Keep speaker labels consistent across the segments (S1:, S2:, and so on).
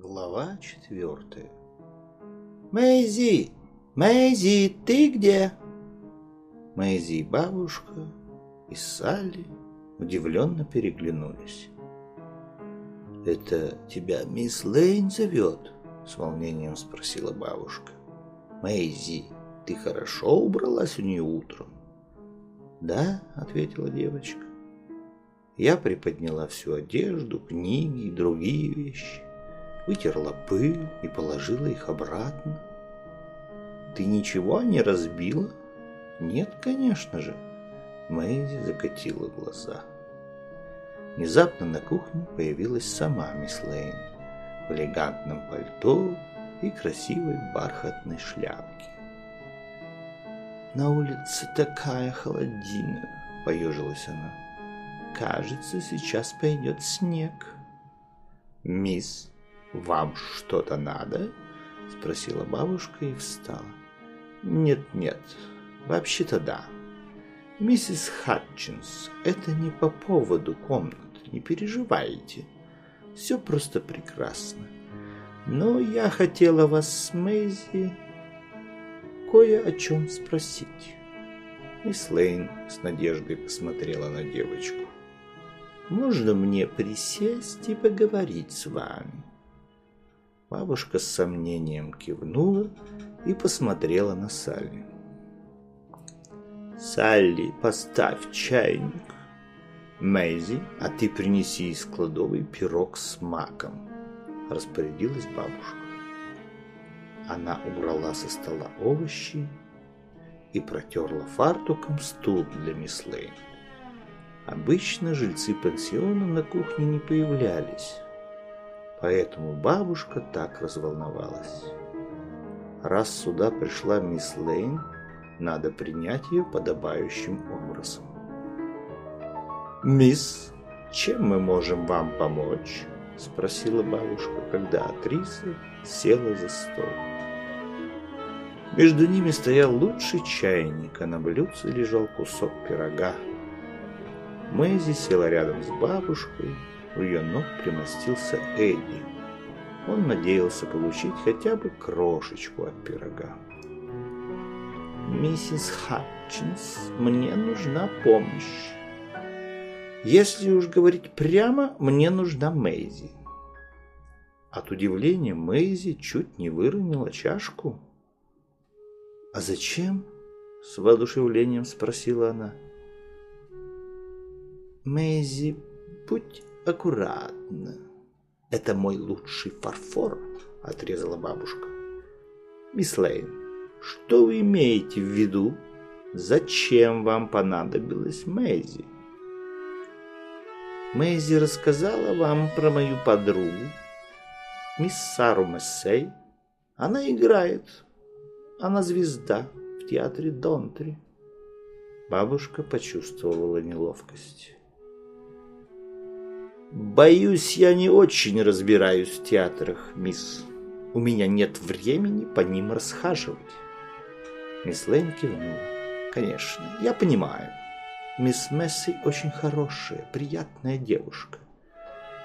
S1: Глава четвертая. Мэйзи! Мэйзи, ты где? Мэйзи и бабушка и Салли удивленно переглянулись. «Это тебя мисс Лейн зовет?» — с волнением спросила бабушка. «Мэйзи, ты хорошо убралась у нее утром?» «Да», — ответила девочка. Я приподняла всю одежду, книги и другие вещи вытерла пыль и положила их обратно. «Ты ничего не разбила?» «Нет, конечно же». Мэйзи закатила глаза. Внезапно на кухне появилась сама мисс Лейн в элегантном пальто и красивой бархатной шляпке. «На улице такая холодина», — поежилась она. «Кажется, сейчас пойдет снег». «Мисс, «Вам что-то надо?» — спросила бабушка и встала. «Нет-нет, вообще-то да. Миссис Хатчинс, это не по поводу комнат, не переживайте. Все просто прекрасно. Но я хотела вас с Мэйзи кое о чем спросить». Мисс Лейн с надеждой посмотрела на девочку. «Можно мне присесть и поговорить с вами?» Бабушка с сомнением кивнула и посмотрела на Салли. «Салли, поставь чайник. Мэйзи, а ты принеси из кладовой пирог с маком», — распорядилась бабушка. Она убрала со стола овощи и протерла фартуком стул для мисс Лейн. Обычно жильцы пансиона на кухне не появлялись, Поэтому бабушка так разволновалась. Раз сюда пришла мисс Лейн, надо принять ее подобающим образом. «Мисс, чем мы можем вам помочь?» – спросила бабушка, когда актриса села за стол. Между ними стоял лучший чайник, а на блюдце лежал кусок пирога. Мэйзи села рядом с бабушкой у ее ног примостился Эдди. Он надеялся получить хотя бы крошечку от пирога. «Миссис Хатчинс, мне нужна помощь. Если уж говорить прямо, мне нужна Мэйзи». От удивления Мэйзи чуть не выронила чашку. «А зачем?» — с воодушевлением спросила она. «Мэйзи, будь аккуратно. Это мой лучший фарфор, отрезала бабушка. Мисс Лейн, что вы имеете в виду? Зачем вам понадобилась Мэйзи? Мэйзи рассказала вам про мою подругу, мисс Сару Мессей. Она играет. Она звезда в театре Донтри. Бабушка почувствовала неловкость. Боюсь, я не очень разбираюсь в театрах, мисс. У меня нет времени по ним расхаживать. Мисс Лейн кивнула. Конечно, я понимаю. Мисс Месси очень хорошая, приятная девушка.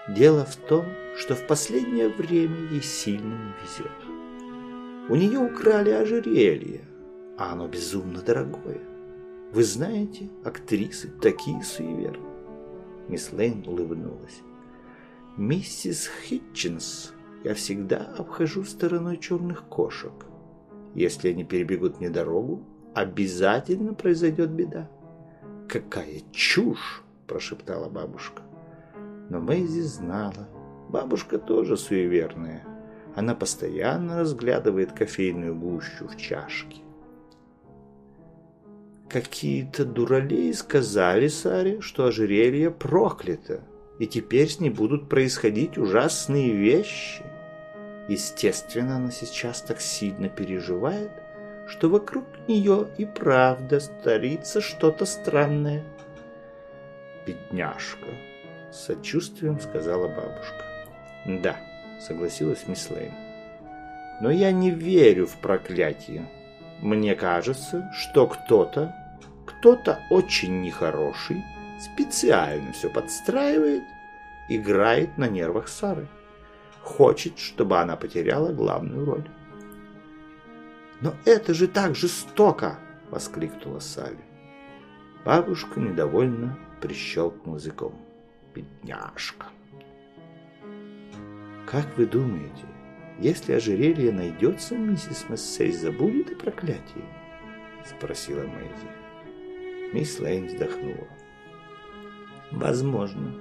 S1: Дело в том, что в последнее время ей сильно не везет. У нее украли ожерелье, а оно безумно дорогое. Вы знаете, актрисы такие суеверные. Мисс Лейн улыбнулась. «Миссис Хитчинс, я всегда обхожу стороной черных кошек. Если они перебегут мне дорогу, обязательно произойдет беда». «Какая чушь!» – прошептала бабушка. Но Мэйзи знала. Бабушка тоже суеверная. Она постоянно разглядывает кофейную гущу в чашке. Какие-то дуралеи сказали Саре, что ожерелье проклято, и теперь с ней будут происходить ужасные вещи. Естественно, она сейчас так сильно переживает, что вокруг нее и правда старится что-то странное. «Бедняжка!» — сочувствием сказала бабушка. «Да», — согласилась мисс Лейн. «Но я не верю в проклятие. Мне кажется, что кто-то, кто-то очень нехороший, специально все подстраивает, играет на нервах Сары. хочет, чтобы она потеряла главную роль. «Но это же так жестоко!» — воскликнула Салли. Бабушка недовольно прищелкнул языком. «Бедняжка!» «Как вы думаете, если ожерелье найдется, миссис Мессей забудет о проклятии?» — спросила Мэйзи. Мисс Лейн вздохнула. «Возможно.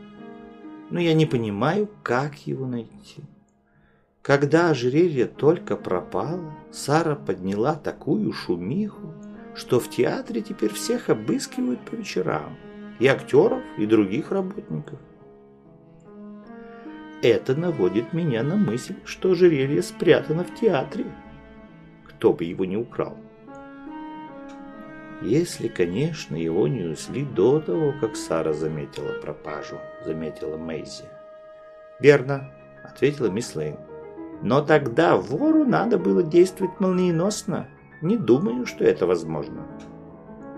S1: Но я не понимаю, как его найти». Когда ожерелье только пропало, Сара подняла такую шумиху, что в театре теперь всех обыскивают по вечерам, и актеров, и других работников. Это наводит меня на мысль, что ожерелье спрятано в театре. Кто бы его не украл. Если, конечно, его не унесли до того, как Сара заметила пропажу, заметила Мэйзи. «Верно», — ответила мисс Лейн. Но тогда вору надо было действовать молниеносно. Не думаю, что это возможно.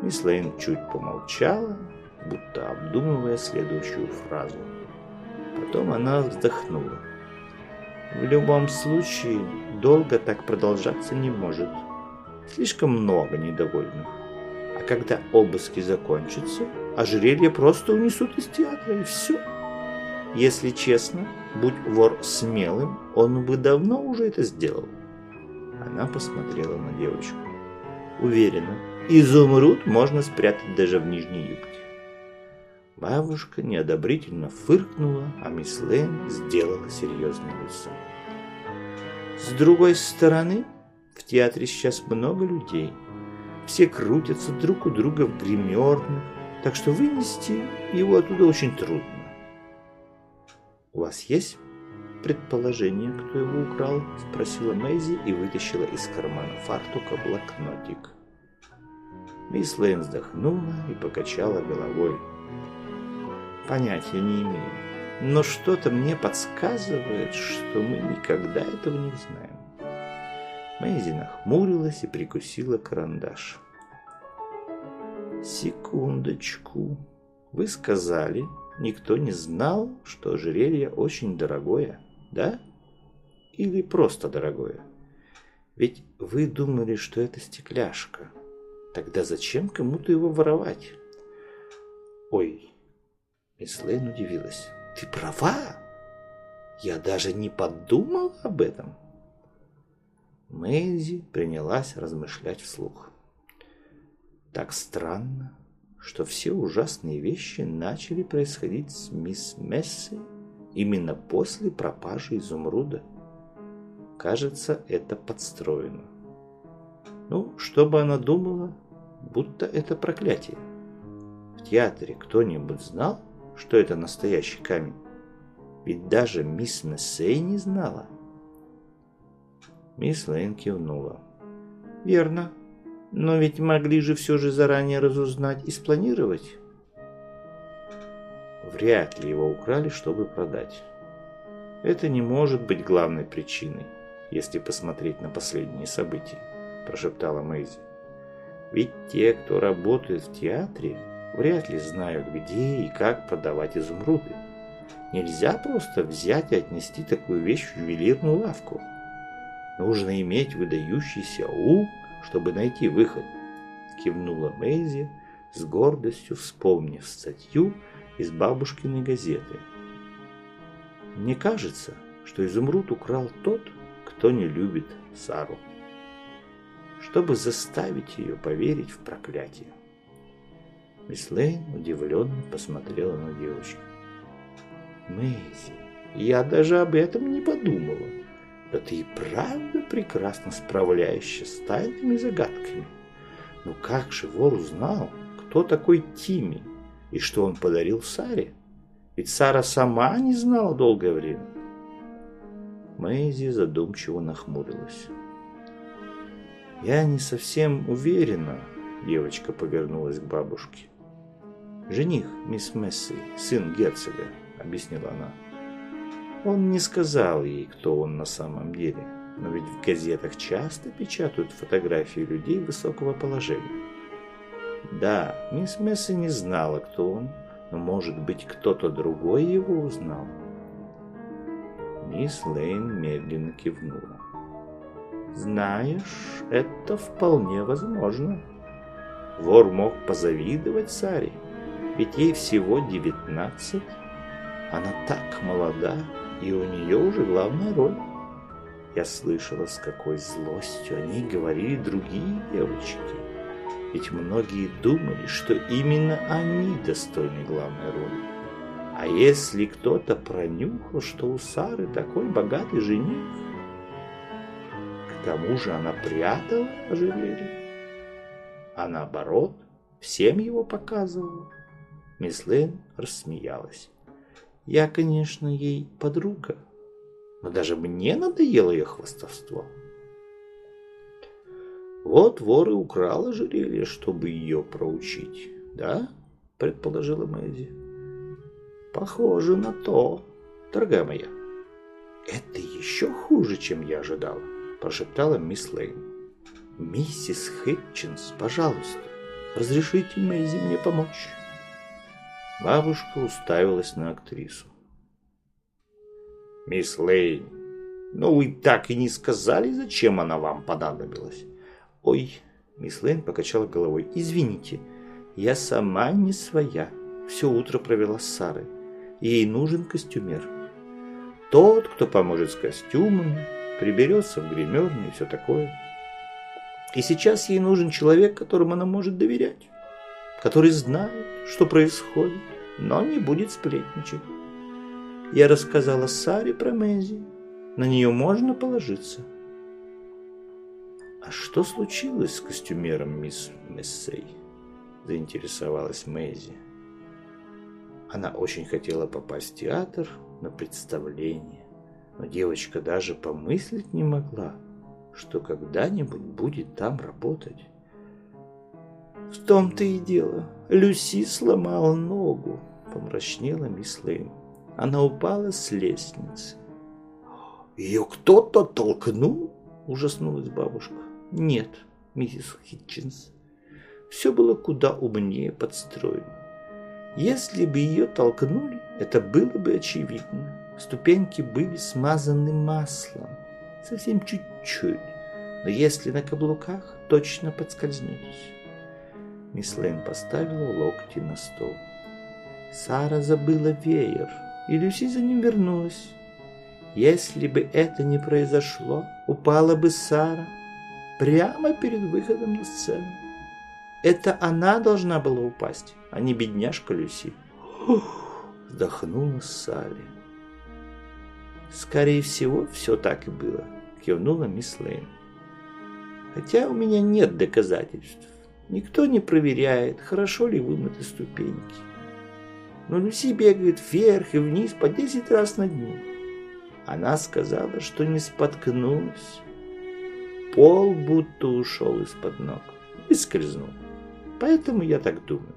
S1: Мисс Лейн чуть помолчала, будто обдумывая следующую фразу. Потом она вздохнула. В любом случае, долго так продолжаться не может. Слишком много недовольных. А когда обыски закончатся, ожерелье просто унесут из театра, и все. Если честно, будь вор смелым, он бы давно уже это сделал. Она посмотрела на девочку. Уверена, изумруд можно спрятать даже в нижней юбке. Бабушка неодобрительно фыркнула, а мисс Лэйн сделала серьезное лицо. С другой стороны, в театре сейчас много людей. Все крутятся друг у друга в гримерных, так что вынести его оттуда очень трудно. «У вас есть предположение, кто его украл?» – спросила Мэйзи и вытащила из кармана фартука блокнотик. Мисс Лэйн вздохнула и покачала головой. «Понятия не имею, но что-то мне подсказывает, что мы никогда этого не узнаем». Мэйзи нахмурилась и прикусила карандаш. «Секундочку. Вы сказали, никто не знал, что ожерелье очень дорогое, да? Или просто дорогое? Ведь вы думали, что это стекляшка. Тогда зачем кому-то его воровать? Ой, мисс Лейн удивилась. Ты права? Я даже не подумал об этом. Мэйзи принялась размышлять вслух. Так странно что все ужасные вещи начали происходить с мисс Месси именно после пропажи изумруда. Кажется, это подстроено. Ну, чтобы она думала, будто это проклятие. В театре кто-нибудь знал, что это настоящий камень? Ведь даже мисс Мессей не знала. Мисс Лейн кивнула. «Верно. Но ведь могли же все же заранее разузнать и спланировать. Вряд ли его украли, чтобы продать. Это не может быть главной причиной, если посмотреть на последние события, прошептала Мэйзи. Ведь те, кто работает в театре, вряд ли знают, где и как продавать изумруды. Нельзя просто взять и отнести такую вещь в ювелирную лавку. Нужно иметь выдающийся ум чтобы найти выход, кивнула Мэйзи, с гордостью вспомнив статью из бабушкиной газеты. Мне кажется, что изумруд украл тот, кто не любит Сару, чтобы заставить ее поверить в проклятие. Мисс Лейн удивленно посмотрела на девочку. «Мэйзи, я даже об этом не подумала. Да ты и правда прекрасно справляешься с тайными загадками. Но как же вор узнал, кто такой Тими и что он подарил Саре? Ведь Сара сама не знала долгое время. Мэйзи задумчиво нахмурилась. «Я не совсем уверена», — девочка повернулась к бабушке. «Жених, мисс Месси, сын герцога», — объяснила она. Он не сказал ей, кто он на самом деле, но ведь в газетах часто печатают фотографии людей высокого положения. Да, мисс Месси не знала, кто он, но, может быть, кто-то другой его узнал. Мисс Лейн медленно кивнула. Знаешь, это вполне возможно. Вор мог позавидовать Саре, ведь ей всего девятнадцать. Она так молода, и у нее уже главная роль. Я слышала, с какой злостью о ней говорили другие девочки. Ведь многие думали, что именно они достойны главной роли. А если кто-то пронюхал, что у Сары такой богатый жених, к тому же она прятала ожерелье, а наоборот, всем его показывала. Мисс Лейн рассмеялась. Я, конечно, ей подруга, но даже мне надоело ее хвастовство. Вот вор и украл чтобы ее проучить, да? Предположила Мэйзи. Похоже на то, дорогая моя. Это еще хуже, чем я ожидала, прошептала мисс Лейн. Миссис Хитчинс, пожалуйста, разрешите Мэйзи мне помочь. Бабушка уставилась на актрису. «Мисс Лейн, ну вы так и не сказали, зачем она вам понадобилась?» «Ой», — мисс Лейн покачала головой, — «извините, я сама не своя. Все утро провела с Сарой. Ей нужен костюмер. Тот, кто поможет с костюмами, приберется в гримерной и все такое. И сейчас ей нужен человек, которому она может доверять, который знает, что происходит, но не будет сплетничать. Я рассказала Саре про Мэзи. На нее можно положиться. «А что случилось с костюмером мисс Мессей?» Заинтересовалась Мэйзи. Она очень хотела попасть в театр на представление, но девочка даже помыслить не могла, что когда-нибудь будет там работать. «В том-то и дело. Люси сломала ногу», — помрачнела мисс Лейн. Она упала с лестницы. «Ее кто-то толкнул?» – ужаснулась бабушка. «Нет, миссис Хитчинс. Все было куда умнее подстроено. Если бы ее толкнули, это было бы очевидно. Ступеньки были смазаны маслом. Совсем чуть-чуть. Но если на каблуках, точно подскользнетесь. Мисс Лейн поставила локти на стол. Сара забыла веер и Люси за ним вернулась. Если бы это не произошло, упала бы Сара прямо перед выходом на сцену. Это она должна была упасть, а не бедняжка Люси. Ух, Салли. Скорее всего, все так и было, кивнула мисс Лейн. Хотя у меня нет доказательств. Никто не проверяет, хорошо ли вымыты ступеньки но Люси бегает вверх и вниз по десять раз на дню. Она сказала, что не споткнулась. Пол будто ушел из-под ног и скользнул. Поэтому я так думаю.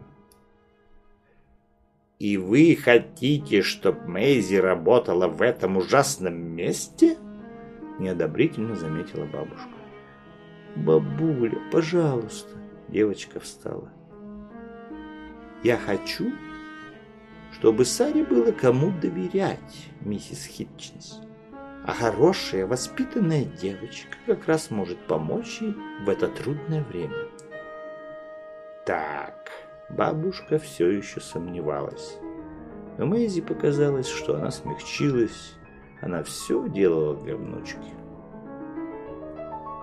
S1: «И вы хотите, чтобы Мэйзи работала в этом ужасном месте?» Неодобрительно заметила бабушка. «Бабуля, пожалуйста!» Девочка встала. «Я хочу, чтобы Саре было кому доверять, миссис Хитчинс. А хорошая, воспитанная девочка как раз может помочь ей в это трудное время. Так, бабушка все еще сомневалась. Но Мэйзи показалось, что она смягчилась. Она все делала для внучки.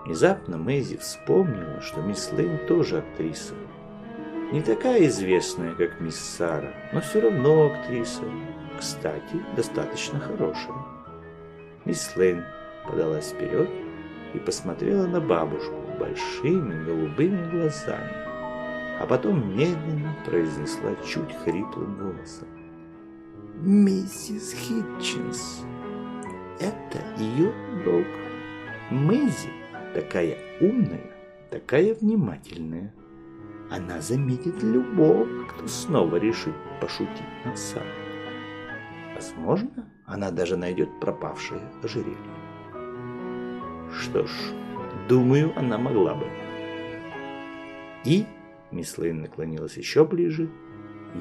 S1: Внезапно Мэйзи вспомнила, что мисс Лейн тоже актриса. Не такая известная, как мисс Сара, но все равно актриса. Кстати, достаточно хорошая. Мисс Лейн подалась вперед и посмотрела на бабушку большими голубыми глазами, а потом медленно произнесла чуть хриплым голосом. «Миссис Хитчинс, это ее друг. Мэйзи такая умная, такая внимательная. Она заметит любого, кто снова решит пошутить над Сарой. Возможно, она даже найдет пропавшее ожерелье. Что ж, думаю, она могла бы. И, мисс Лейн наклонилась еще ближе,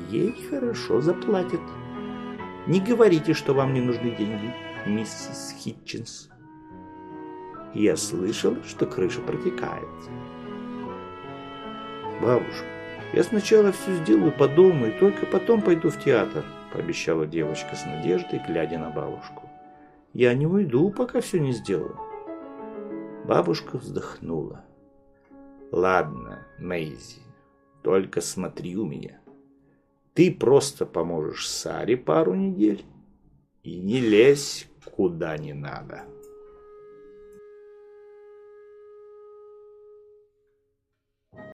S1: ей хорошо заплатят. Не говорите, что вам не нужны деньги. миссис Хитчинс. Я слышал, что крыша протекает. Бабушка, я сначала все сделаю по дому и только потом пойду в театр, пообещала девочка с надеждой, глядя на бабушку. Я не уйду, пока все не сделаю. Бабушка вздохнула. Ладно, Мэйзи, только смотри у меня. Ты просто поможешь Саре пару недель и не лезь куда не надо.